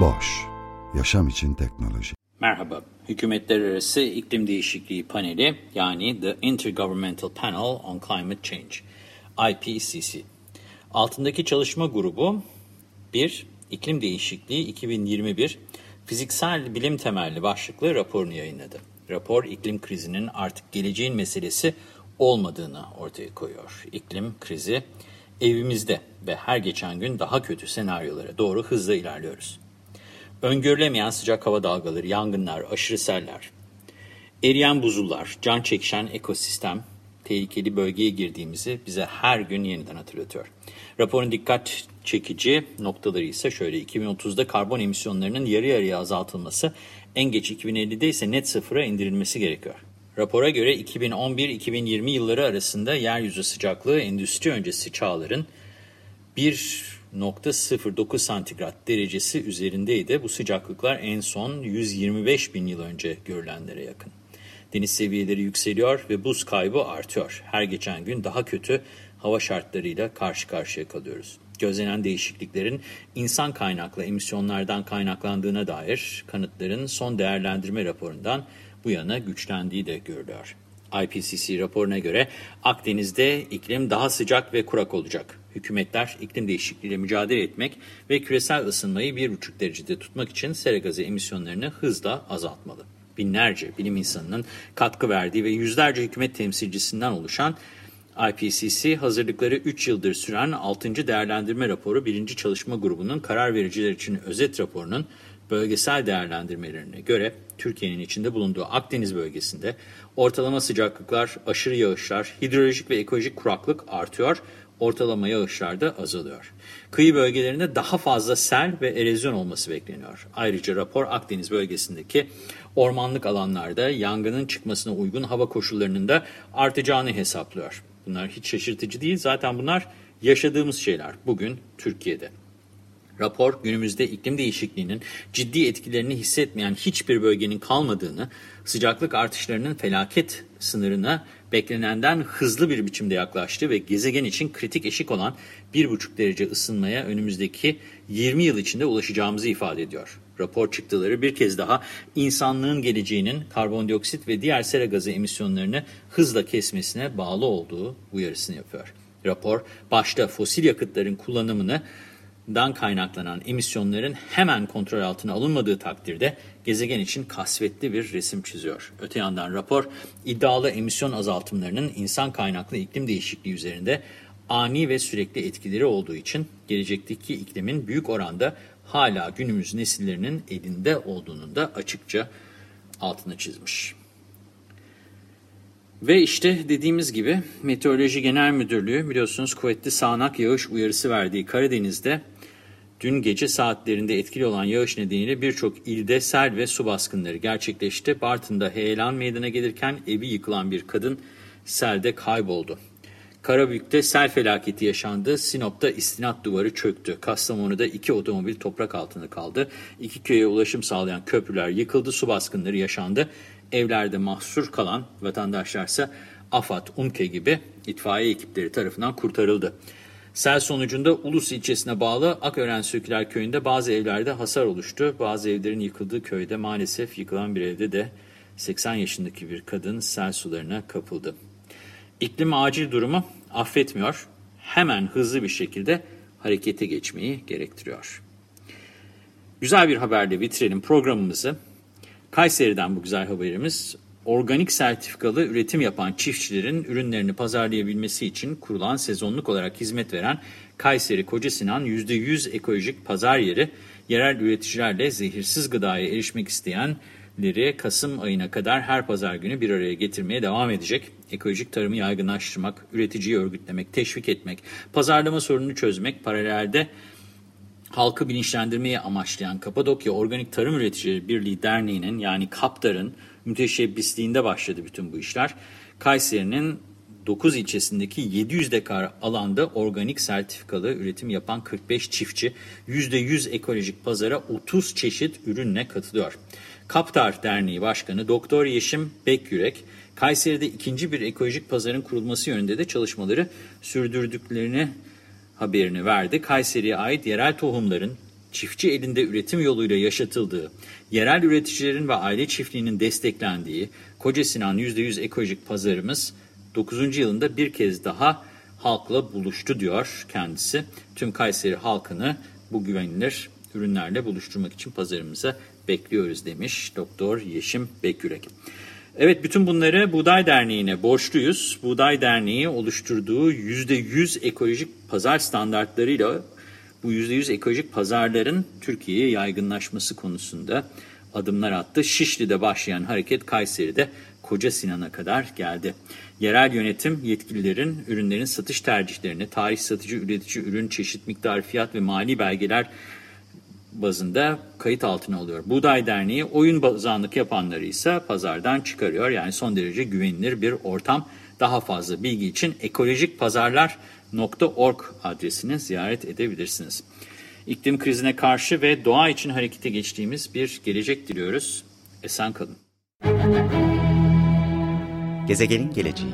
Boş, yaşam için teknoloji. Merhaba, Hükümetler Arası İklim Değişikliği Paneli yani The Intergovernmental Panel on Climate Change, IPCC. Altındaki çalışma grubu 1. İklim Değişikliği 2021 Fiziksel Bilim Temelli başlıklı raporunu yayınladı. Rapor iklim krizinin artık geleceğin meselesi olmadığını ortaya koyuyor. İklim krizi evimizde ve her geçen gün daha kötü senaryolara doğru hızla ilerliyoruz. Öngörülemeyen sıcak hava dalgaları, yangınlar, aşırı seller, eriyen buzullar, can çekişen ekosistem, tehlikeli bölgeye girdiğimizi bize her gün yeniden hatırlatıyor. Raporun dikkat çekici noktaları ise şöyle 2030'da karbon emisyonlarının yarı yarıya azaltılması, en geç 2050'de ise net sıfıra indirilmesi gerekiyor. Rapora göre 2011-2020 yılları arasında yeryüzü sıcaklığı endüstri öncesi çağların 1.09 santigrat derecesi üzerindeydi. Bu sıcaklıklar en son 125 bin yıl önce görülenlere yakın. Deniz seviyeleri yükseliyor ve buz kaybı artıyor. Her geçen gün daha kötü hava şartlarıyla karşı karşıya kalıyoruz. Gözlenen değişikliklerin insan kaynaklı emisyonlardan kaynaklandığına dair kanıtların son değerlendirme raporundan bu yana güçlendiği de görülüyor. IPCC raporuna göre Akdeniz'de iklim daha sıcak ve kurak olacak. Hükümetler iklim değişikliğiyle mücadele etmek ve küresel ısınmayı 1,5 derecede tutmak için sera gazı emisyonlarını hızla azaltmalı. Binlerce bilim insanının katkı verdiği ve yüzlerce hükümet temsilcisinden oluşan IPCC hazırlıkları 3 yıldır süren 6. değerlendirme raporu 1. çalışma grubunun karar vericiler için özet raporunun bölgesel değerlendirmelerine göre Türkiye'nin içinde bulunduğu Akdeniz bölgesinde ortalama sıcaklıklar, aşırı yağışlar, hidrolojik ve ekolojik kuraklık artıyor, ortalama yağışlar da azalıyor. Kıyı bölgelerinde daha fazla sel ve erozyon olması bekleniyor. Ayrıca rapor Akdeniz bölgesindeki ormanlık alanlarda yangının çıkmasına uygun hava koşullarının da artacağını hesaplıyor. Bunlar hiç şaşırtıcı değil. Zaten bunlar yaşadığımız şeyler bugün Türkiye'de. Rapor günümüzde iklim değişikliğinin ciddi etkilerini hissetmeyen hiçbir bölgenin kalmadığını, sıcaklık artışlarının felaket sınırına beklenenden hızlı bir biçimde yaklaştığı ve gezegen için kritik eşik olan 1,5 derece ısınmaya önümüzdeki 20 yıl içinde ulaşacağımızı ifade ediyor. Rapor çıktıları bir kez daha insanlığın geleceğinin karbondioksit ve diğer sera gazı emisyonlarını hızla kesmesine bağlı olduğu uyarısını yapıyor. Rapor başta fosil yakıtların kullanımını dan kaynaklanan emisyonların hemen kontrol altına alınmadığı takdirde gezegen için kasvetli bir resim çiziyor. Öte yandan rapor iddialı emisyon azaltımlarının insan kaynaklı iklim değişikliği üzerinde ani ve sürekli etkileri olduğu için gelecekteki iklimin büyük oranda hala günümüz nesillerinin elinde olduğunu da açıkça altını çizmiş. Ve işte dediğimiz gibi Meteoroloji Genel Müdürlüğü biliyorsunuz kuvvetli sağanak yağış uyarısı verdiği Karadeniz'de dün gece saatlerinde etkili olan yağış nedeniyle birçok ilde sel ve su baskınları gerçekleşti. Bartın'da heyelan meydana gelirken evi yıkılan bir kadın selde kayboldu. Karabük'te sel felaketi yaşandı. Sinop'ta istinat duvarı çöktü. Kastamonu'da iki otomobil toprak altında kaldı. İki köye ulaşım sağlayan köprüler yıkıldı. Su baskınları yaşandı. Evlerde mahsur kalan vatandaşlarsa AFAD, UMKE gibi itfaiye ekipleri tarafından kurtarıldı. Sel sonucunda Ulus ilçesine bağlı Akören Söküler köyünde bazı evlerde hasar oluştu. Bazı evlerin yıkıldığı köyde maalesef yıkılan bir evde de 80 yaşındaki bir kadın sel sularına kapıldı. İklim acil durumu affetmiyor. Hemen hızlı bir şekilde harekete geçmeyi gerektiriyor. Güzel bir haberle bitirelim programımızı. Kayseri'den bu güzel haberimiz organik sertifikalı üretim yapan çiftçilerin ürünlerini pazarlayabilmesi için kurulan sezonluk olarak hizmet veren Kayseri Kocasinan %100 ekolojik pazar yeri, yerel üreticilerle zehirsiz gıdaya erişmek isteyen üreticileri Kasım ayına kadar her pazar günü bir araya getirmeye devam edecek. Ekolojik tarımı yaygınlaştırmak, üreticiyi örgütlemek, teşvik etmek, pazarlama sorununu çözmek, paralelde halkı bilinçlendirmeyi amaçlayan Kapadokya Organik Tarım Üreticileri Birliği Derneği'nin yani KAPTAR'ın müteşebbisliğinde başladı bütün bu işler. Kayseri'nin 9 ilçesindeki 700 dekar alanda organik sertifikalı üretim yapan 45 çiftçi %100 ekolojik pazara 30 çeşit ürünle katılıyor. Kaptar Derneği Başkanı Doktor Yeşim Bekyürek, Kayseri'de ikinci bir ekolojik pazarın kurulması yönünde de çalışmaları sürdürdüklerini haberini verdi. Kayseri'ye ait yerel tohumların çiftçi elinde üretim yoluyla yaşatıldığı, yerel üreticilerin ve aile çiftliğinin desteklendiği Koca Sinan %100 ekolojik pazarımız 9. yılında bir kez daha halkla buluştu diyor kendisi. Tüm Kayseri halkını bu güvenilir ürünlerle buluşturmak için pazarımıza bekliyoruz demiş Doktor Yeşim Bekürek. Evet bütün bunları Buğday Derneği'ne borçluyuz. Buğday Derneği oluşturduğu %100 ekolojik pazar standartlarıyla bu %100 ekolojik pazarların Türkiye'ye yaygınlaşması konusunda adımlar attı. Şişli'de başlayan hareket Kayseri'de Koca Sinan'a kadar geldi. Yerel yönetim yetkililerin ürünlerin satış tercihlerini, tarih satıcı, üretici, ürün, çeşit, miktar, fiyat ve mali belgeler bazında kayıt altına alıyor. Buğday Derneği oyun bazanlık yapanları ise pazardan çıkarıyor. Yani son derece güvenilir bir ortam. Daha fazla bilgi için ekolojikpazarlar.org adresini ziyaret edebilirsiniz. İklim krizine karşı ve doğa için harekete geçtiğimiz bir gelecek diliyoruz. Esen kalın. Gezegenin geleceği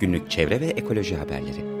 Günlük çevre ve ekoloji haberleri